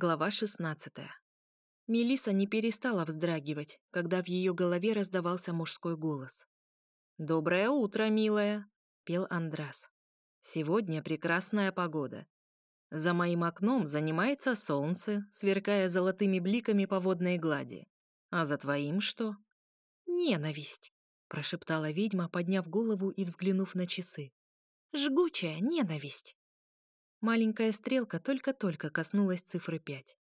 Глава 16. Мелиса не перестала вздрагивать, когда в ее голове раздавался мужской голос. «Доброе утро, милая!» — пел Андрас. «Сегодня прекрасная погода. За моим окном занимается солнце, сверкая золотыми бликами по водной глади. А за твоим что?» «Ненависть!» — прошептала ведьма, подняв голову и взглянув на часы. «Жгучая ненависть!» Маленькая стрелка только-только коснулась цифры пять.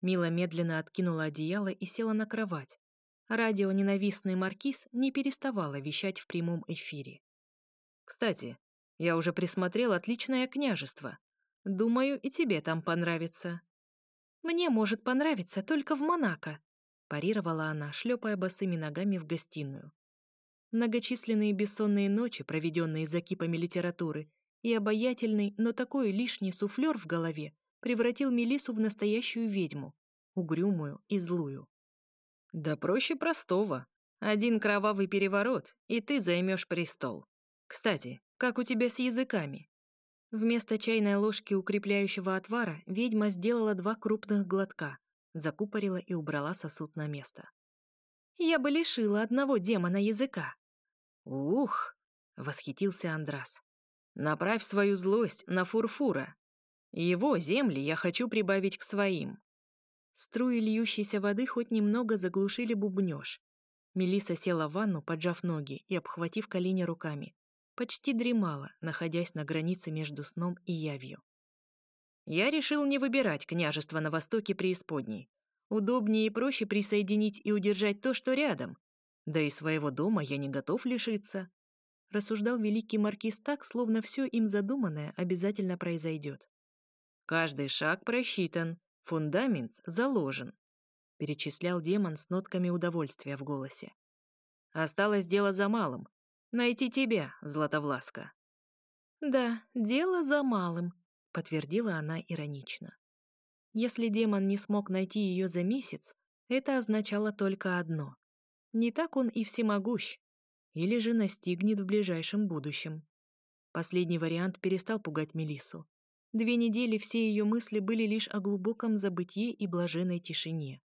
Мила медленно откинула одеяло и села на кровать. Радио «Ненавистный маркиз» не переставало вещать в прямом эфире. «Кстати, я уже присмотрел отличное княжество. Думаю, и тебе там понравится». «Мне может понравиться только в Монако», — парировала она, шлепая босыми ногами в гостиную. Многочисленные бессонные ночи, проведенные за кипами литературы, и обаятельный, но такой лишний суфлер в голове превратил Мелису в настоящую ведьму, угрюмую и злую. «Да проще простого. Один кровавый переворот, и ты займешь престол. Кстати, как у тебя с языками?» Вместо чайной ложки укрепляющего отвара ведьма сделала два крупных глотка, закупорила и убрала сосуд на место. «Я бы лишила одного демона языка». «Ух!» — восхитился Андрас. Направь свою злость на Фурфура. Его земли я хочу прибавить к своим. Струи льющейся воды хоть немного заглушили бубнёж. Мелиса села в ванну, поджав ноги и обхватив колени руками. Почти дремала, находясь на границе между сном и явью. Я решил не выбирать княжество на востоке преисподней. Удобнее и проще присоединить и удержать то, что рядом. Да и своего дома я не готов лишиться рассуждал великий маркиз так, словно все им задуманное обязательно произойдет. «Каждый шаг просчитан, фундамент заложен», — перечислял демон с нотками удовольствия в голосе. «Осталось дело за малым — найти тебя, Златовласка». «Да, дело за малым», — подтвердила она иронично. Если демон не смог найти ее за месяц, это означало только одно. Не так он и всемогущ, или же настигнет в ближайшем будущем. Последний вариант перестал пугать Мелису. Две недели все ее мысли были лишь о глубоком забытье и блаженной тишине.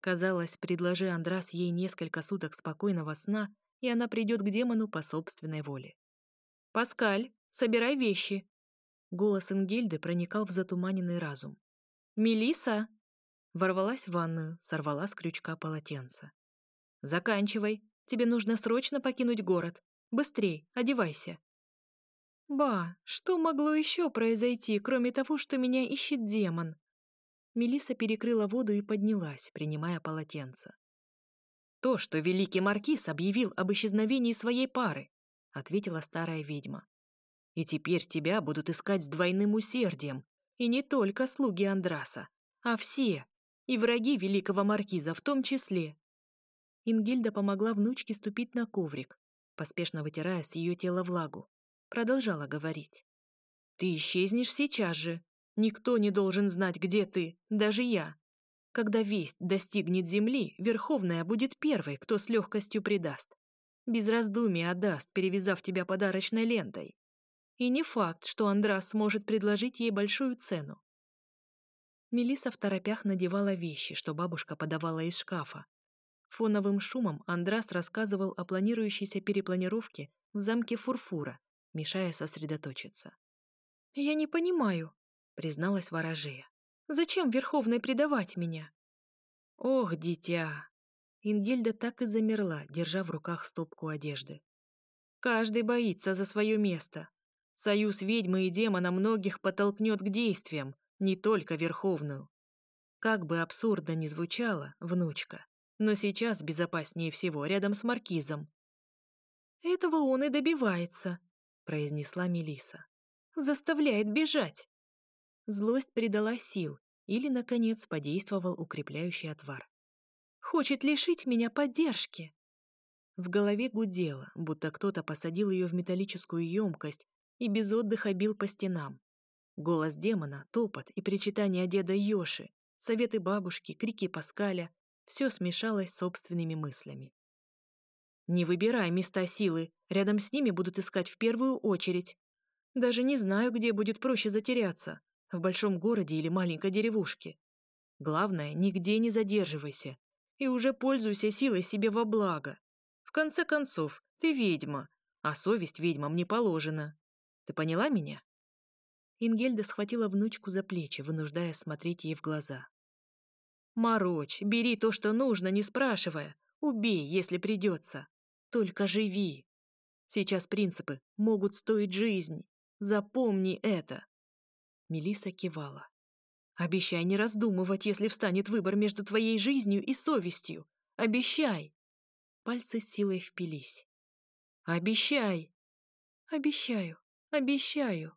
Казалось, предложи Андрас ей несколько суток спокойного сна, и она придет к демону по собственной воле. «Паскаль, собирай вещи!» Голос Ингельды проникал в затуманенный разум. Мелиса! Ворвалась в ванную, сорвала с крючка полотенце. «Заканчивай, Тебе нужно срочно покинуть город. Быстрей, одевайся». «Ба, что могло еще произойти, кроме того, что меня ищет демон?» Мелиса перекрыла воду и поднялась, принимая полотенце. «То, что великий маркиз объявил об исчезновении своей пары», — ответила старая ведьма. «И теперь тебя будут искать с двойным усердием, и не только слуги Андраса, а все, и враги великого маркиза в том числе. Ингильда помогла внучке ступить на коврик, поспешно вытирая с ее тела влагу. Продолжала говорить. «Ты исчезнешь сейчас же. Никто не должен знать, где ты, даже я. Когда весть достигнет земли, Верховная будет первой, кто с легкостью предаст. Без раздумий отдаст, перевязав тебя подарочной лентой. И не факт, что Андрас сможет предложить ей большую цену. Мелиса в торопях надевала вещи, что бабушка подавала из шкафа, Фоновым шумом Андрас рассказывал о планирующейся перепланировке в замке Фурфура, мешая сосредоточиться. «Я не понимаю», — призналась ворожея. «Зачем Верховной предавать меня?» «Ох, дитя!» Ингельда так и замерла, держа в руках стопку одежды. «Каждый боится за свое место. Союз ведьмы и демона многих подтолкнет к действиям, не только Верховную. Как бы абсурдно ни звучало, внучка, но сейчас безопаснее всего рядом с маркизом. «Этого он и добивается», — произнесла Мелиса. «Заставляет бежать». Злость придала сил или, наконец, подействовал укрепляющий отвар. «Хочет лишить меня поддержки». В голове гудело, будто кто-то посадил ее в металлическую емкость и без отдыха бил по стенам. Голос демона, топот и причитания деда Йоши, советы бабушки, крики Паскаля все смешалось с собственными мыслями. «Не выбирай места силы, рядом с ними будут искать в первую очередь. Даже не знаю, где будет проще затеряться, в большом городе или маленькой деревушке. Главное, нигде не задерживайся. И уже пользуйся силой себе во благо. В конце концов, ты ведьма, а совесть ведьмам не положена. Ты поняла меня?» Ингельда схватила внучку за плечи, вынуждая смотреть ей в глаза. «Морочь, бери то, что нужно, не спрашивая. Убей, если придется. Только живи. Сейчас принципы могут стоить жизнь. Запомни это. Мелиса кивала. Обещай не раздумывать, если встанет выбор между твоей жизнью и совестью. Обещай. Пальцы силой впились. Обещай. Обещаю. Обещаю.